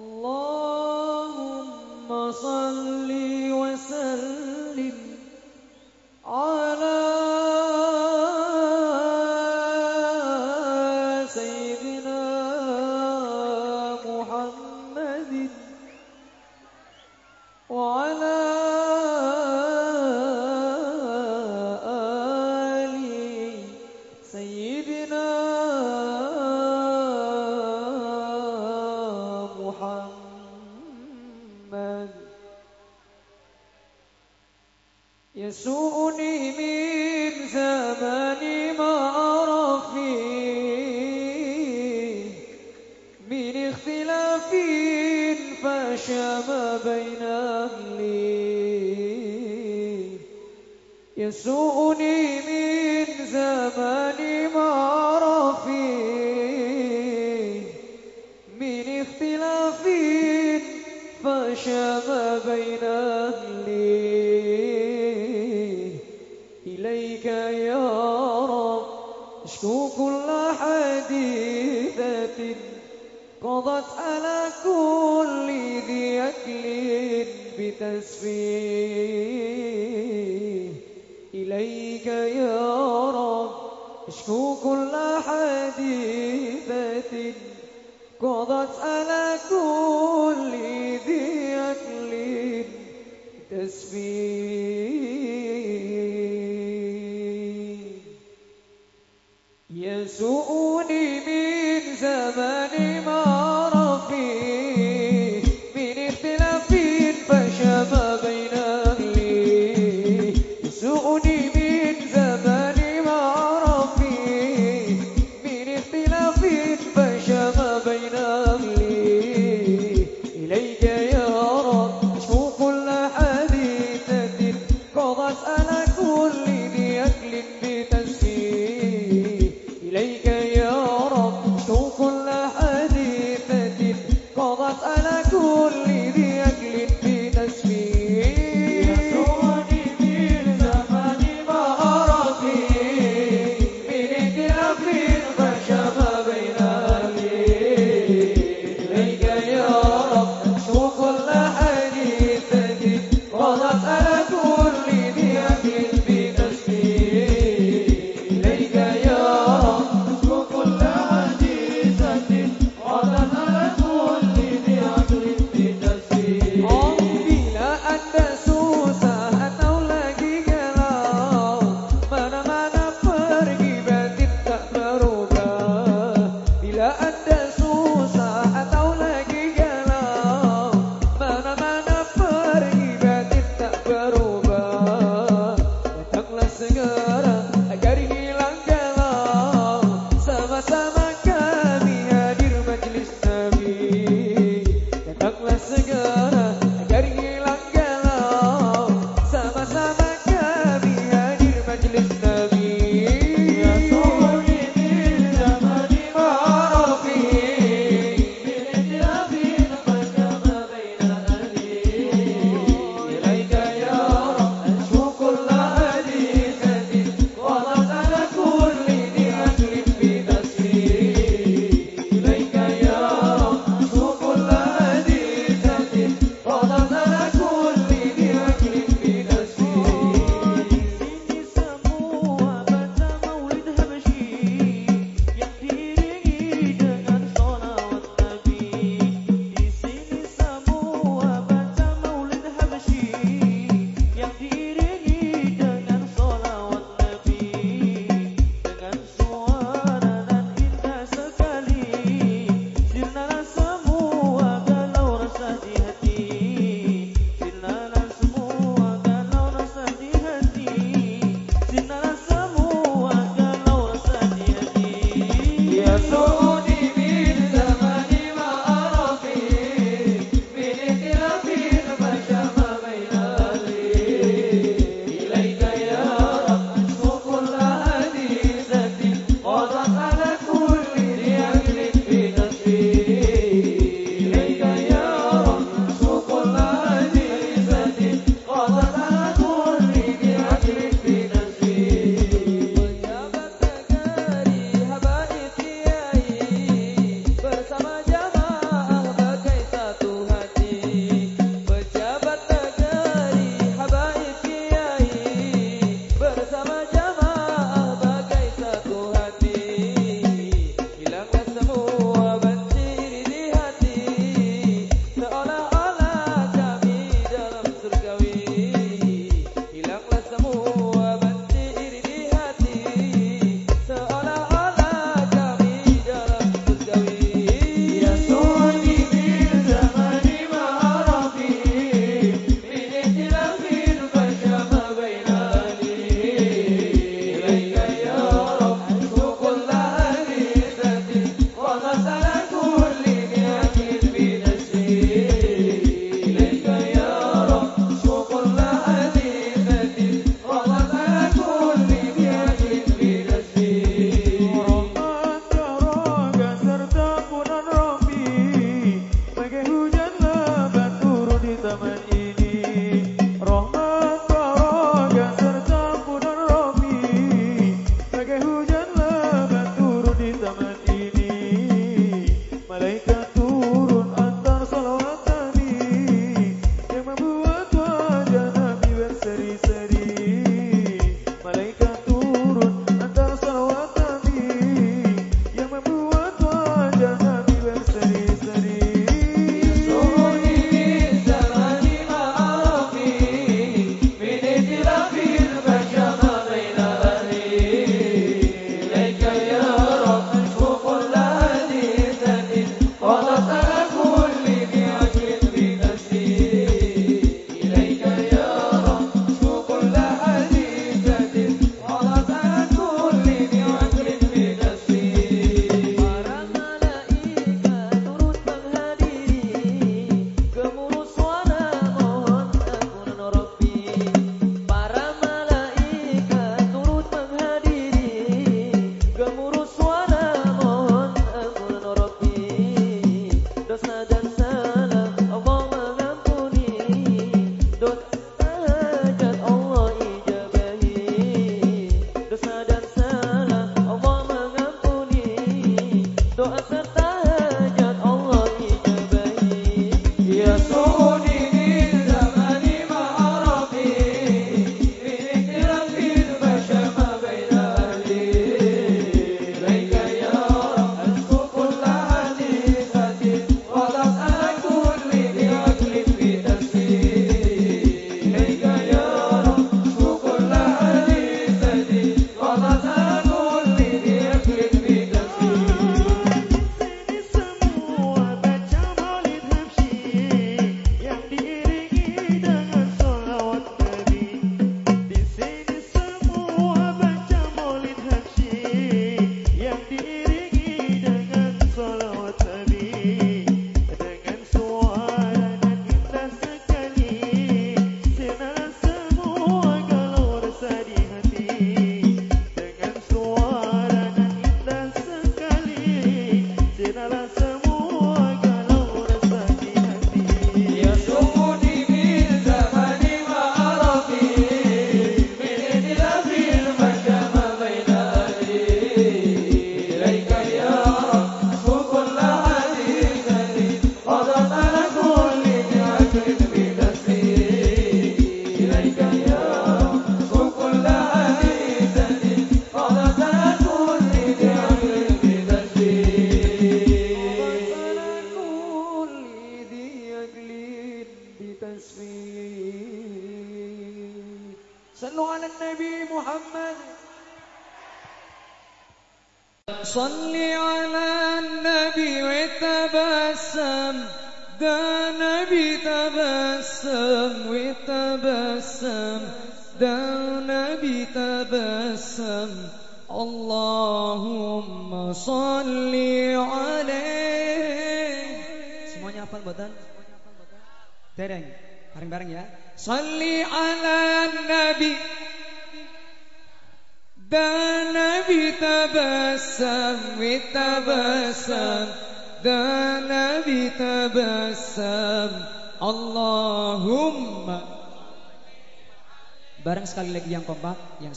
اللهم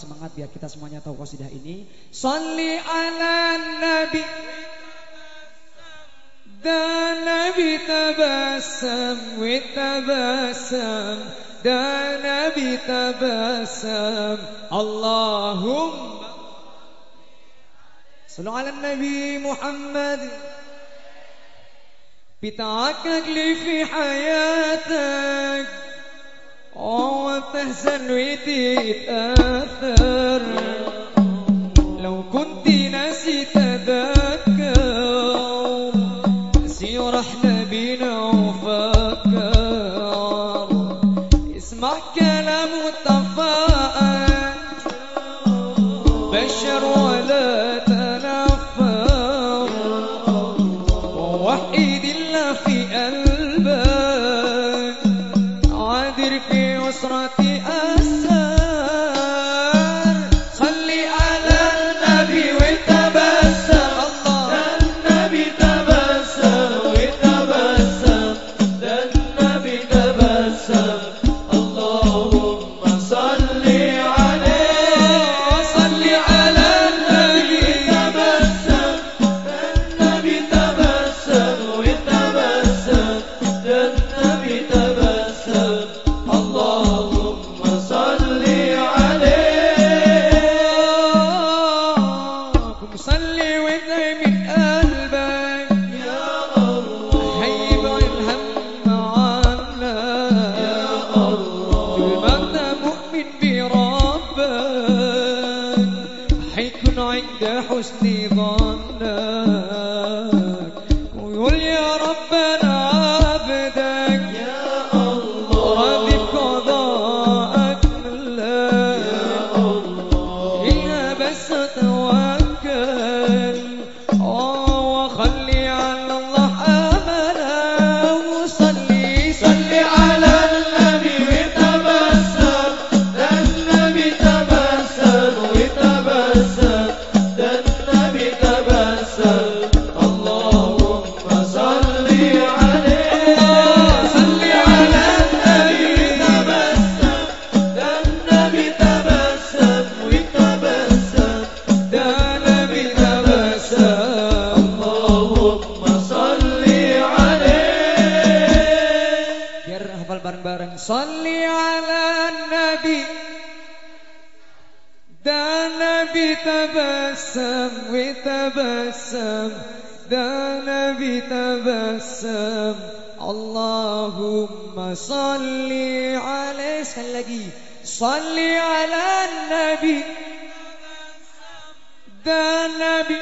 semangat biar kita semuanya tahu qasidah ini. Salli ala nabi. Dan nabi tabassam witabassam dan nabi tabassam Allahumma. Salli ala nabi Muhammad. بتعكك لي في حياتك وتهزن وتتأثر تبسم ده نبي تبسم. اللهم صل عليه سلقي صل على النبي. ذا نبي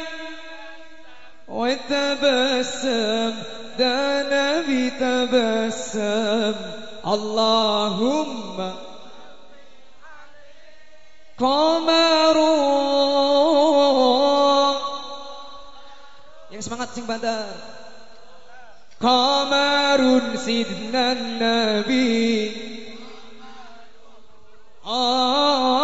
وتبسم ذا نبي تبسم. اللهم قمر Semangat sing bandar. Kamarun sidnan Nabi. Ah.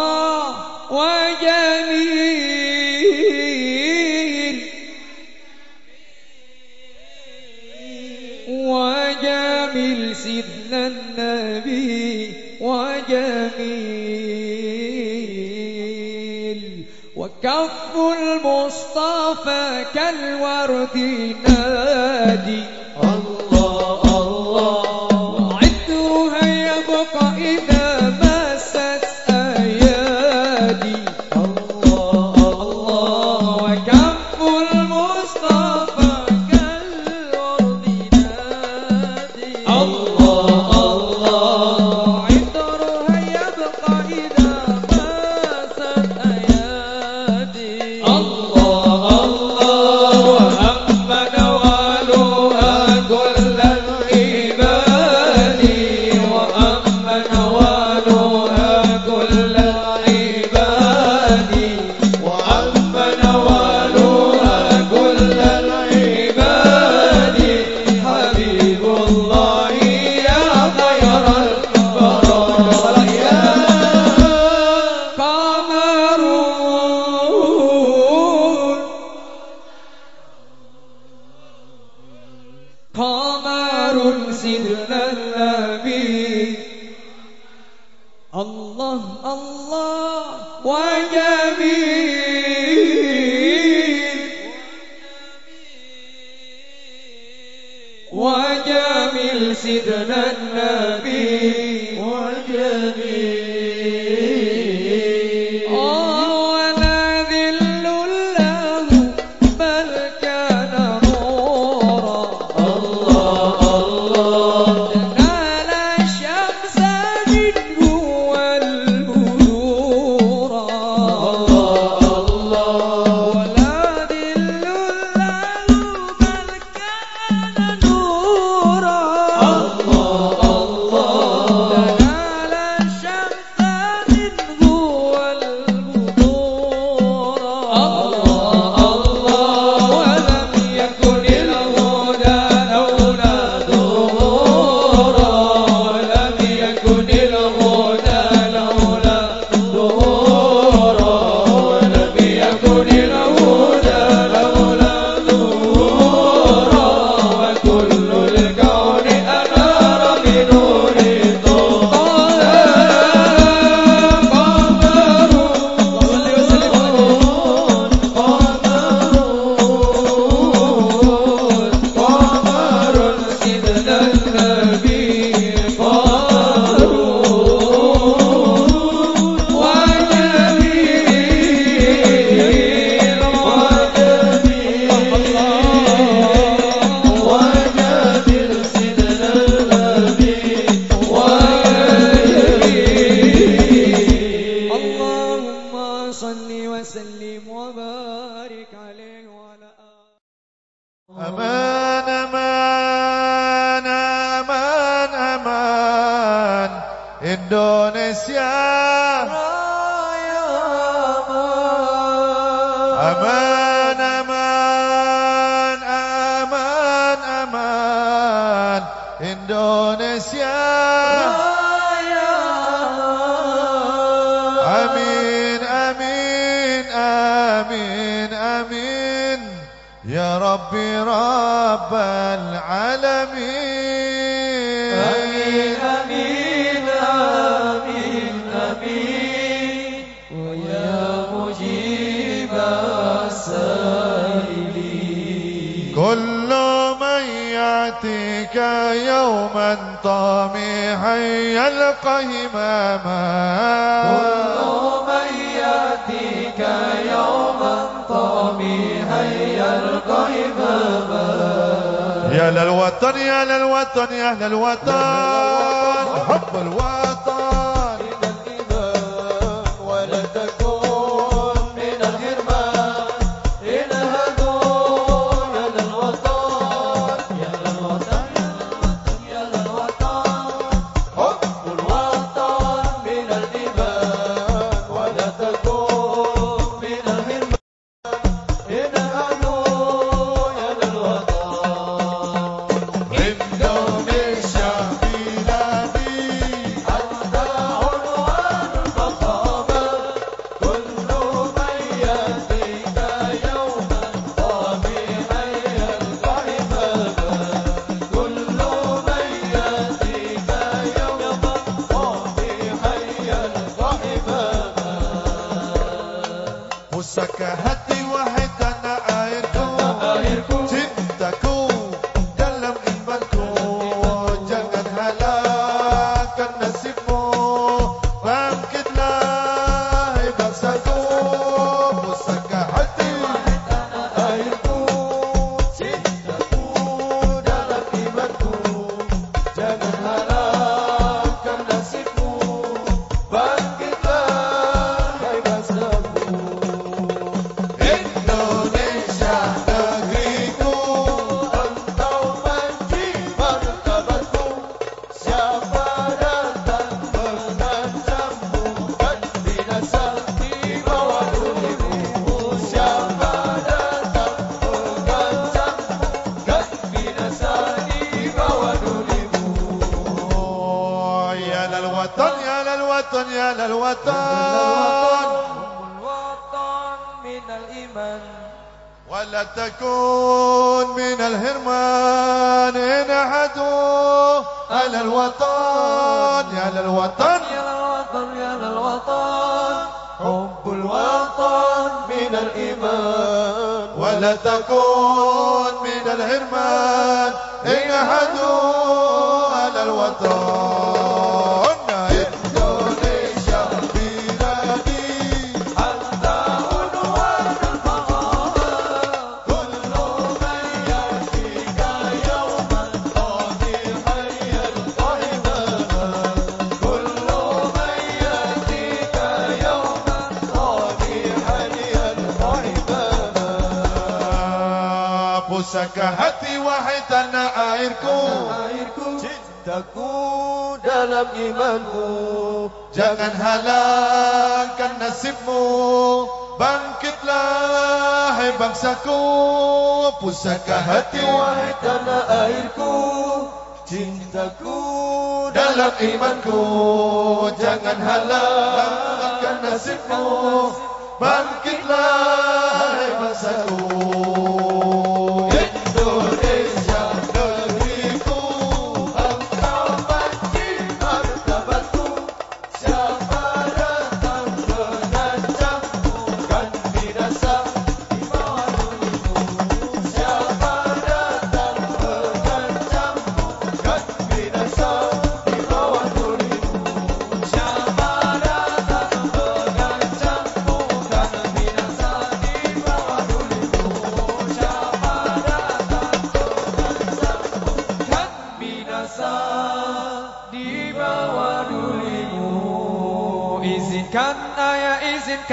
كف المصطفى كالورد نادي. Pusaka hati wahai tanah airku. Cintaku dalam imanmu. Jangan halangkan nasibmu. Bangkitlah hai bangsaku. Pusaka hati wahai tanah airku. Cintaku dalam imanku. Jangan halangkan nasibmu. Bangkitlah hai bangsaku.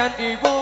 كاتب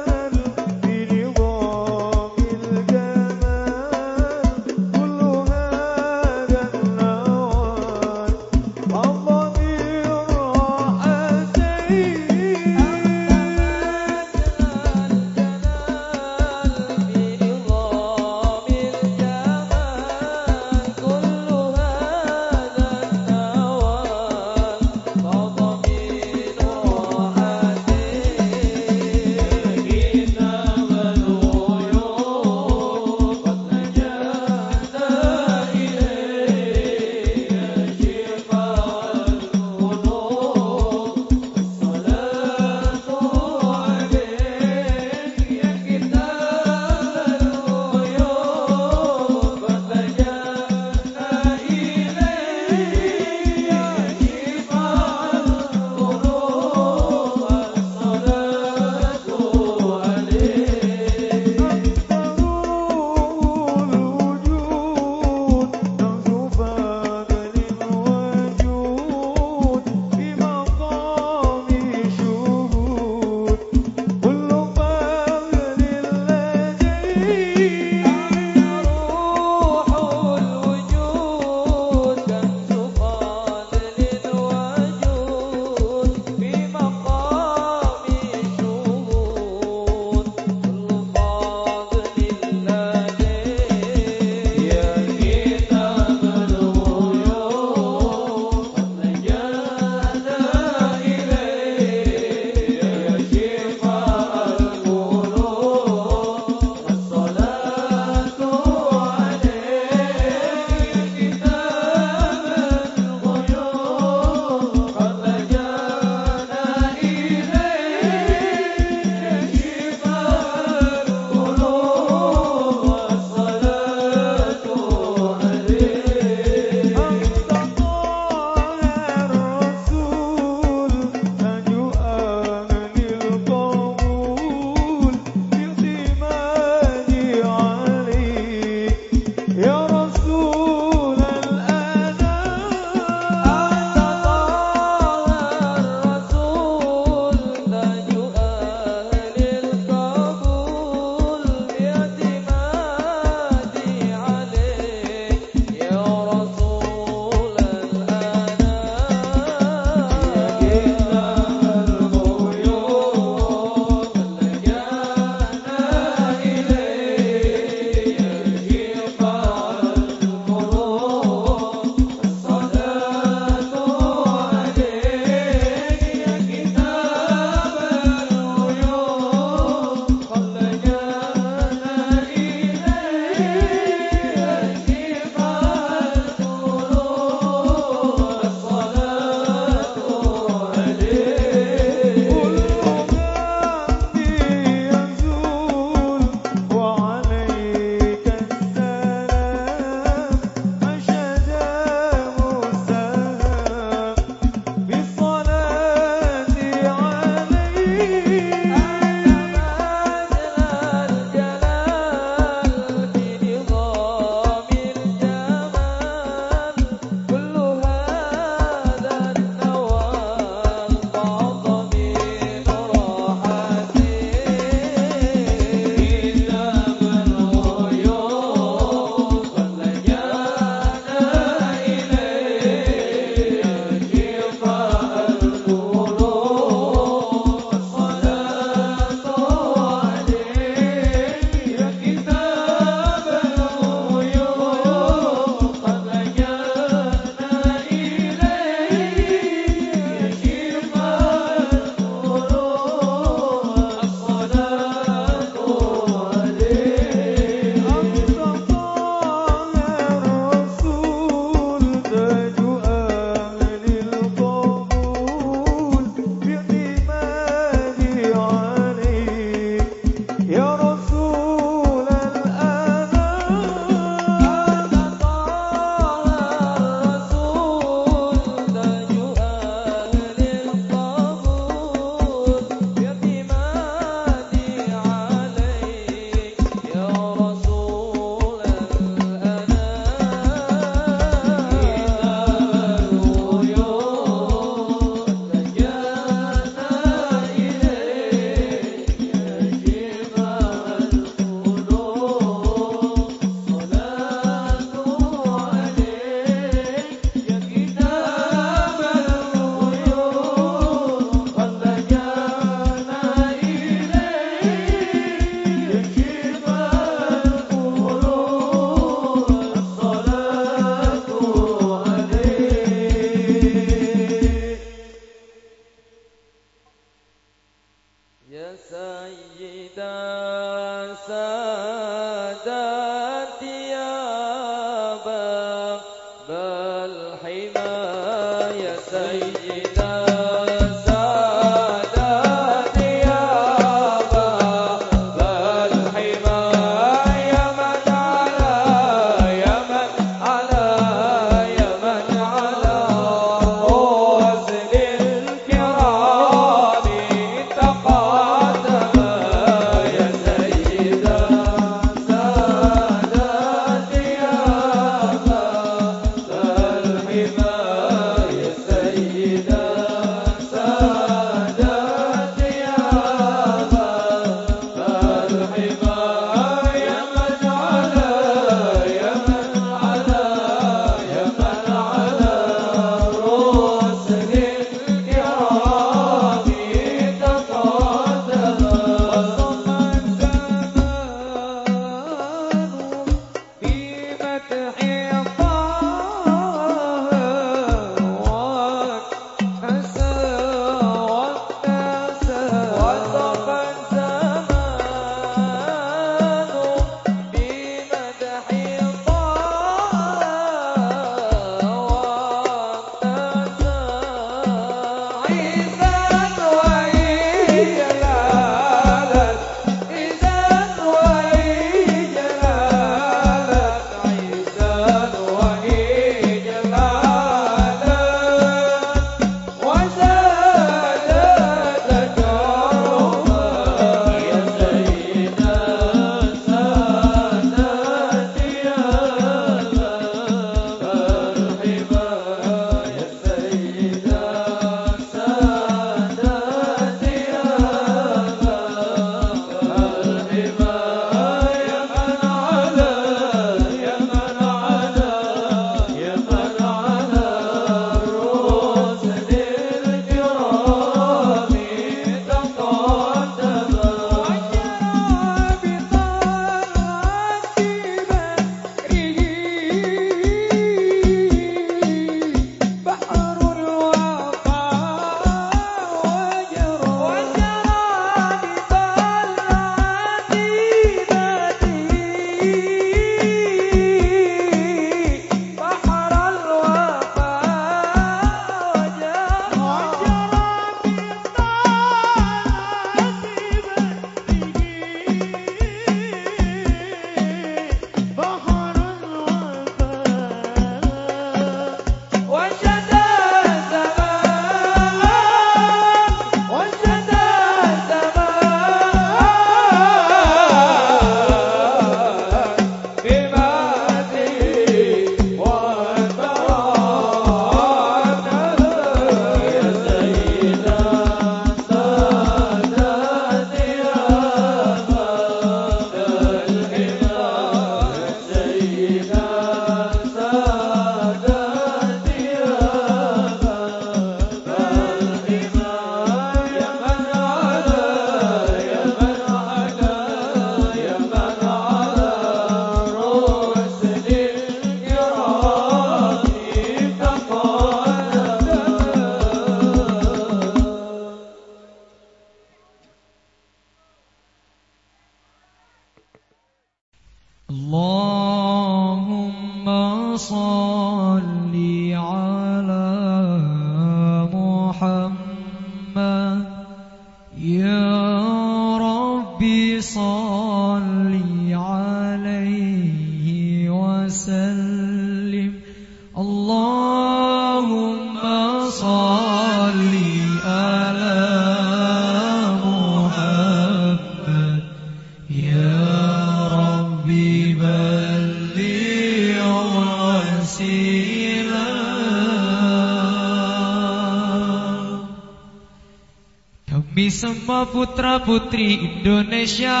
putri Indonesia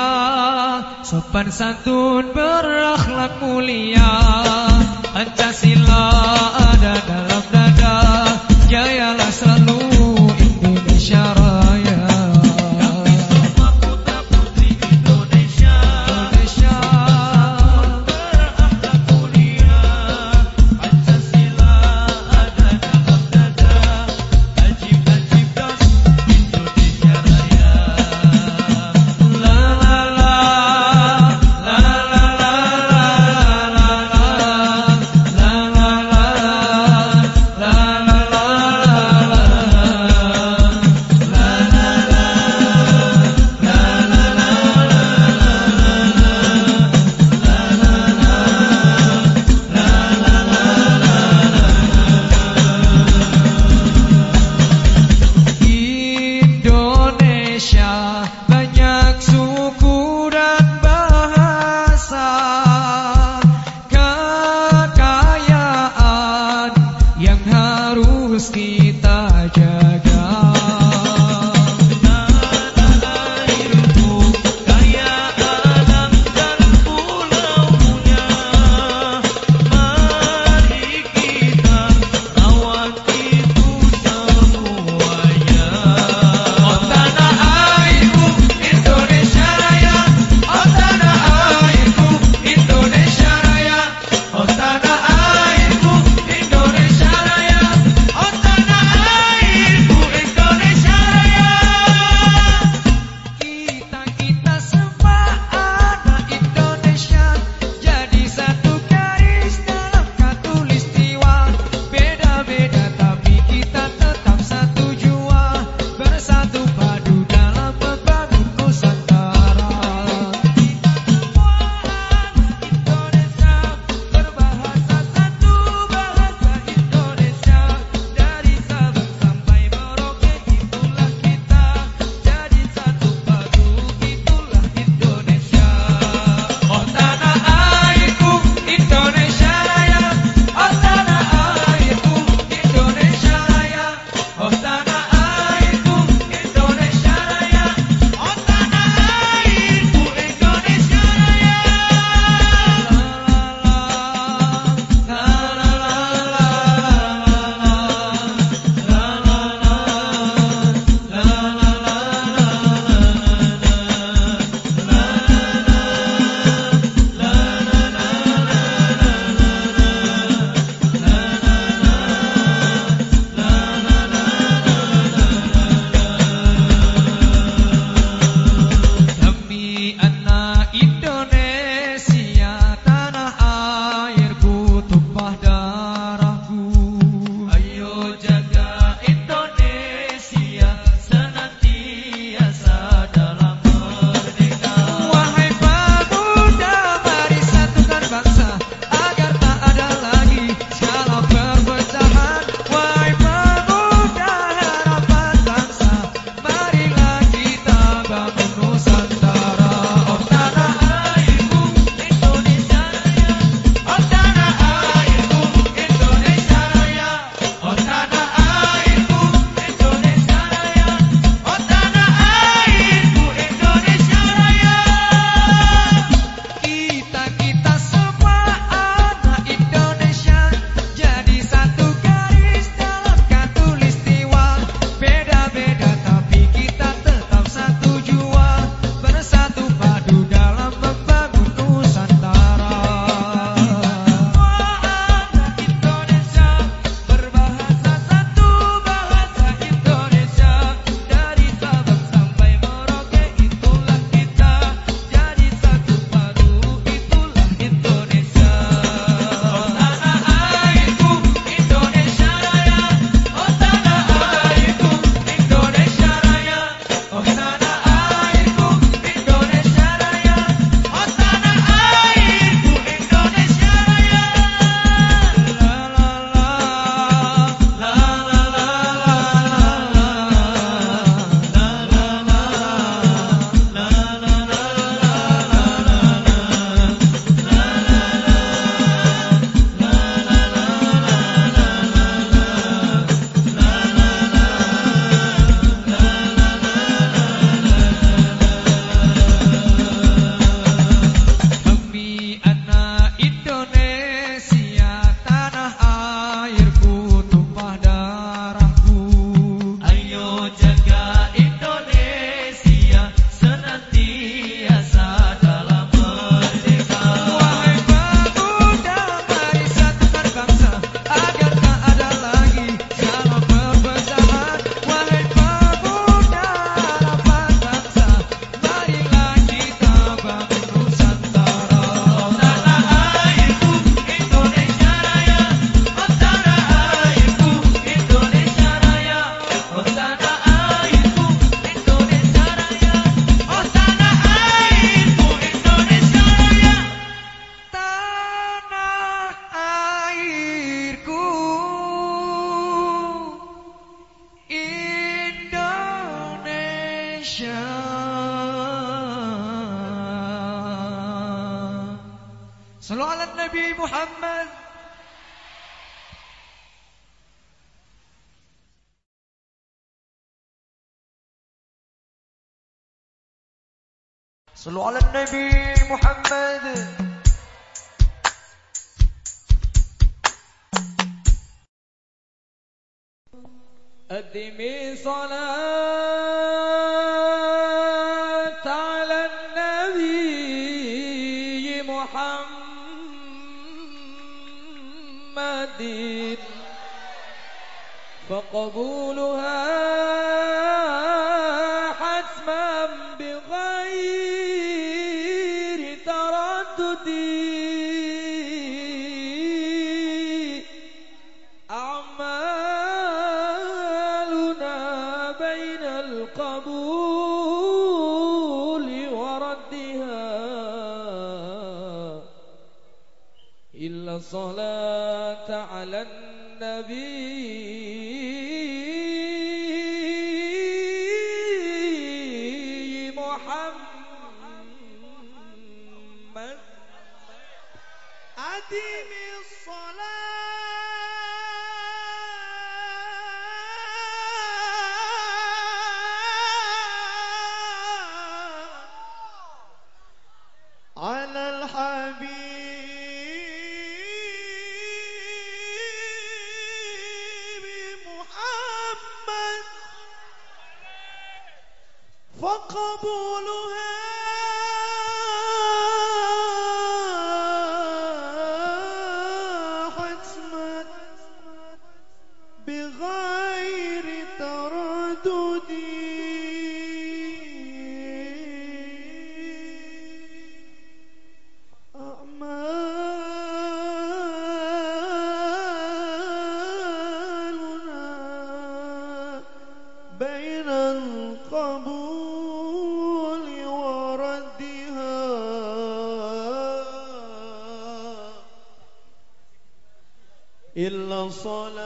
Sopan santun berakhlak mulia صلوا على النبي محمد. قدمي صلاة على النبي محمد. فقبول إلا الصلاة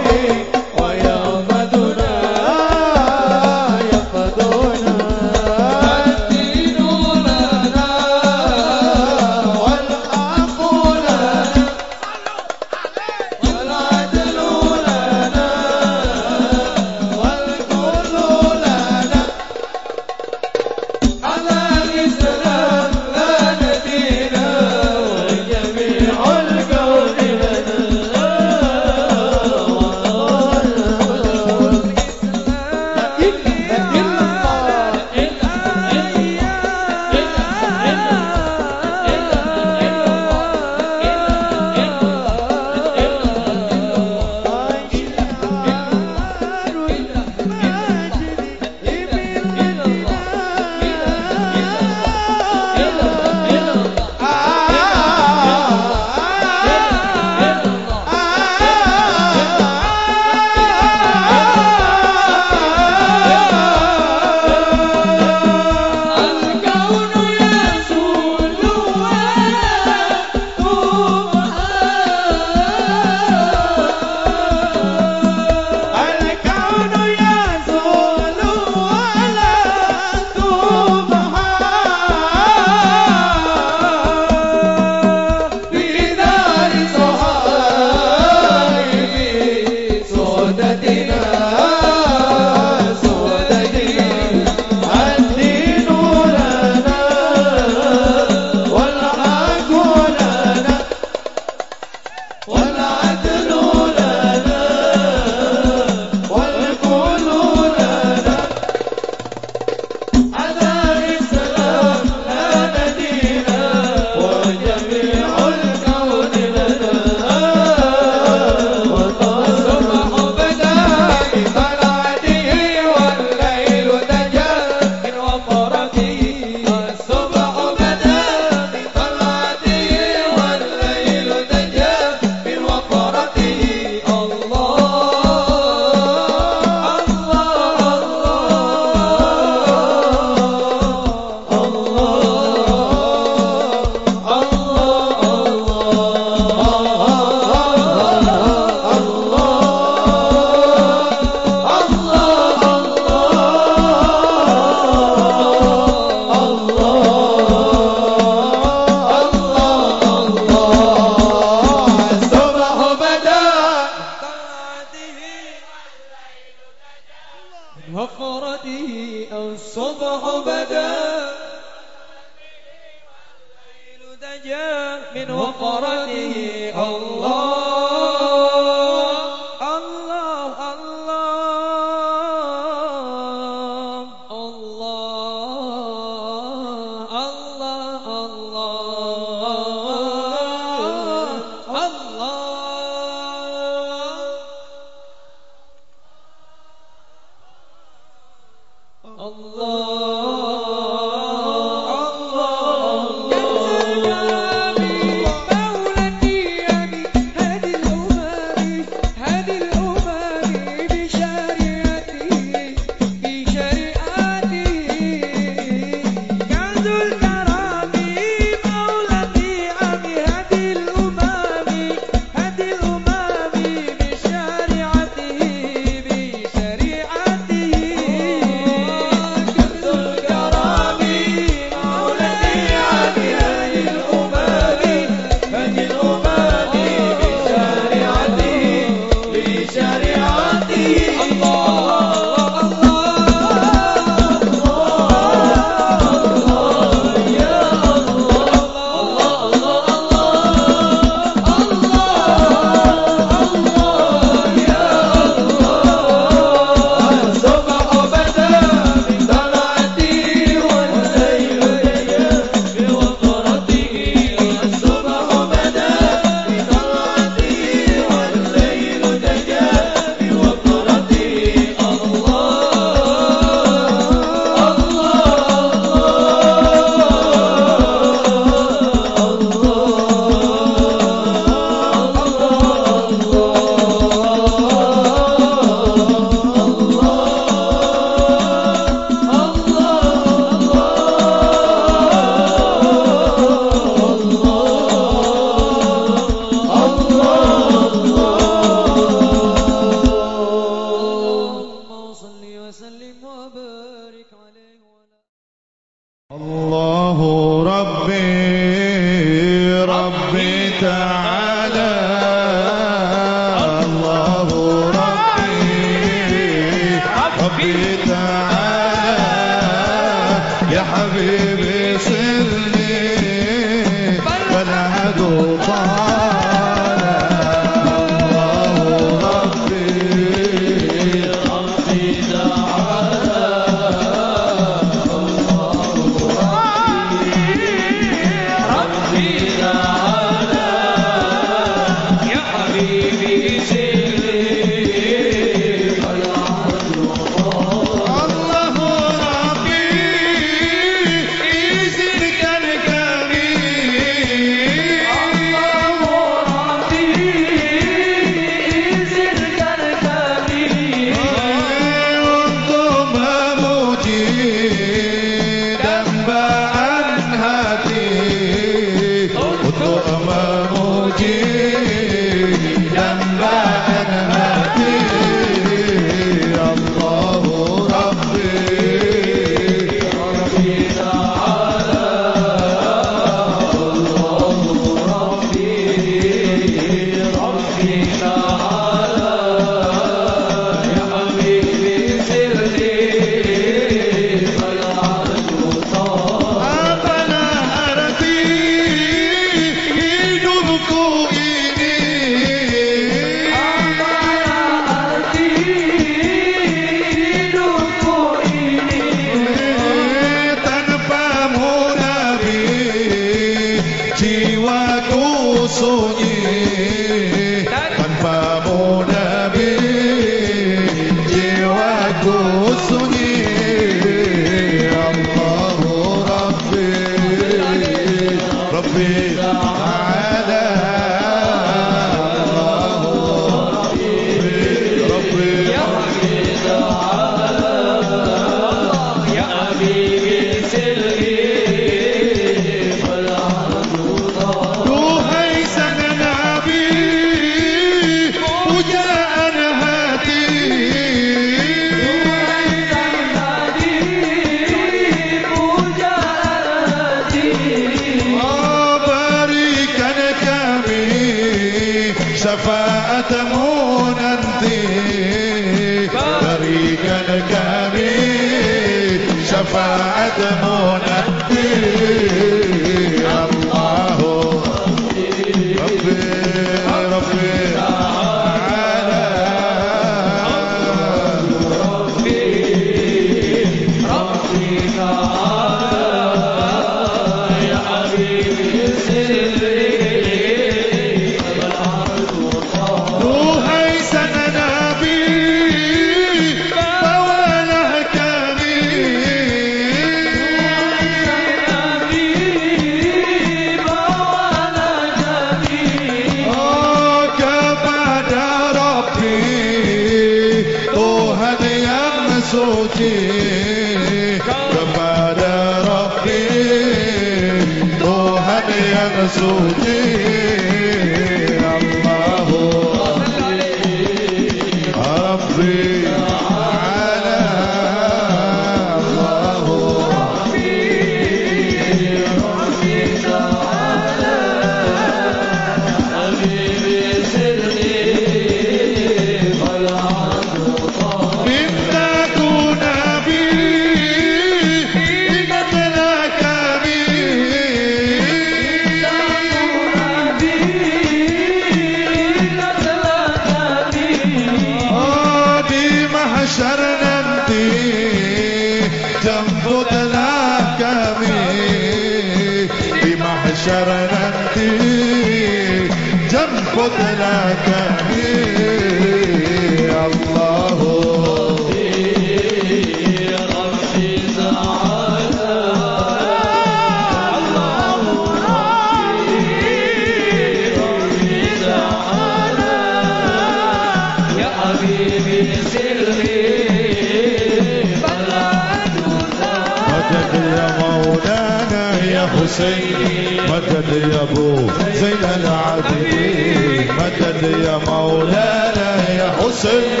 حسين. مدد يا أبو زين العابدين. مدد يا مولانا يا حسين.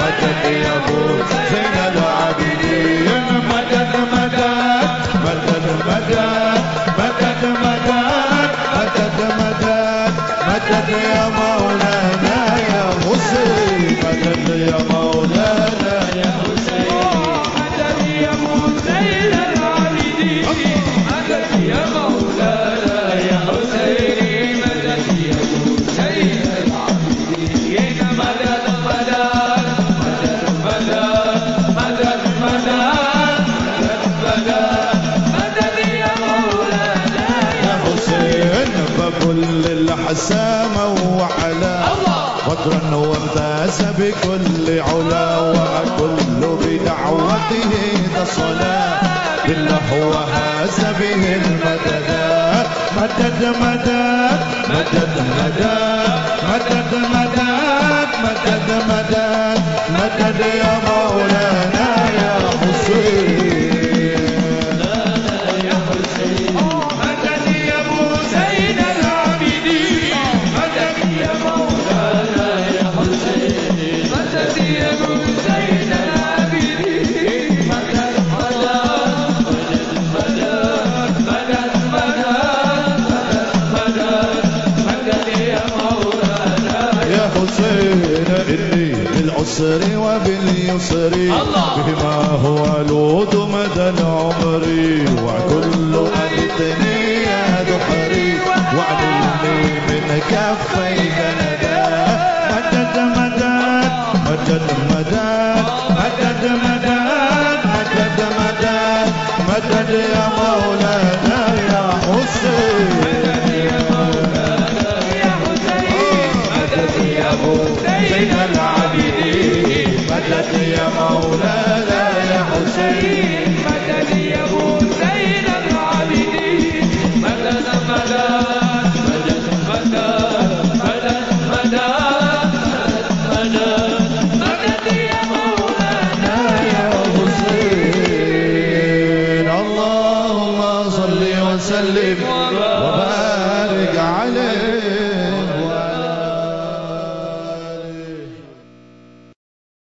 مدد يا أبو زين العابدين. مدد مدد. مدد مدد. مدد مدد. مدد مدد. مدد يا مولانا يا حسين. مدد يا مولانا بكل علا وكل بدعوته تصلا إلا هو هاز به المدد. مدد مدد مدد مدد مدد مدد مدد مدد مدد يا مولانا بالعسر وباليسر. بما هو الود مدى العمر. وكل ألتني يا دحري وعلمني من كفيك ندى مدد مدد مدد مدد مدد مدد مدد مدد مدد يا مولانا يا حسين. حسين العبيد مدد يا مولانا يا حسين